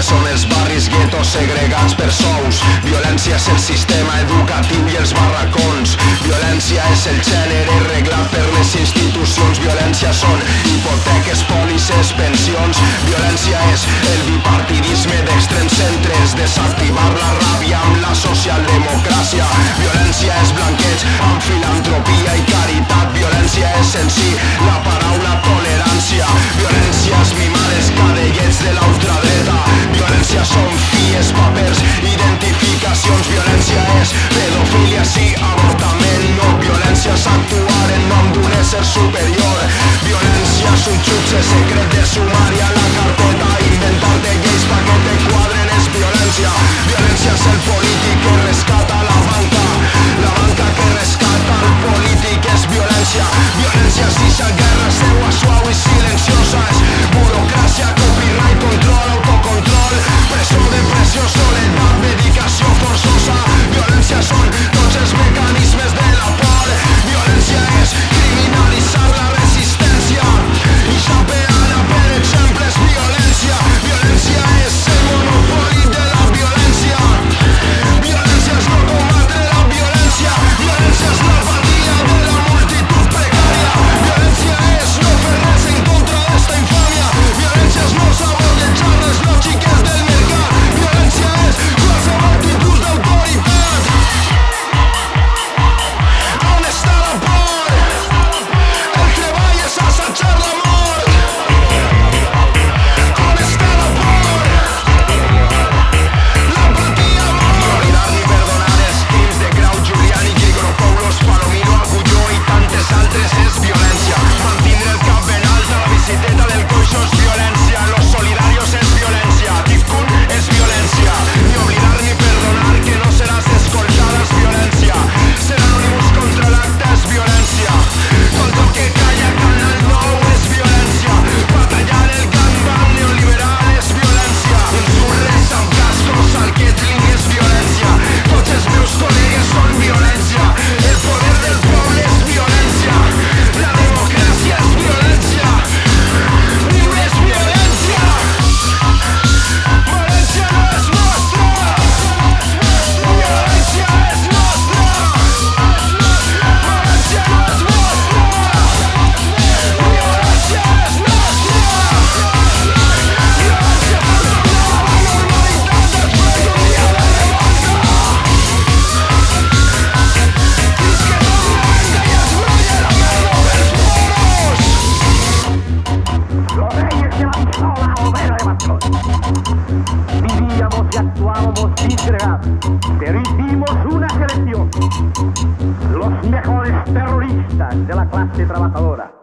Aquests són els barris guetos segregats per sous. Violència és el sistema educatiu i els barracons. Violència és el gènere reglat per les institucions. Violència són hipoteques, pòlisses, pensions. Violència és el bipartidisme d'extrems centres. Desactivar la ràbia amb la socialdemocràcia. Violència és blanqueig amb filantropia i caritat. Violència és en si violència són fies, papers, identificacions, violència és pedofilia, sí, avortament, no violència és actuar en nom d'un ésser superior, violència és un jutge secret de sumari a la carta Vivíamos y actuábamos vísceras, pero hicimos una selección. Los mejores terroristas de la clase trabajadora.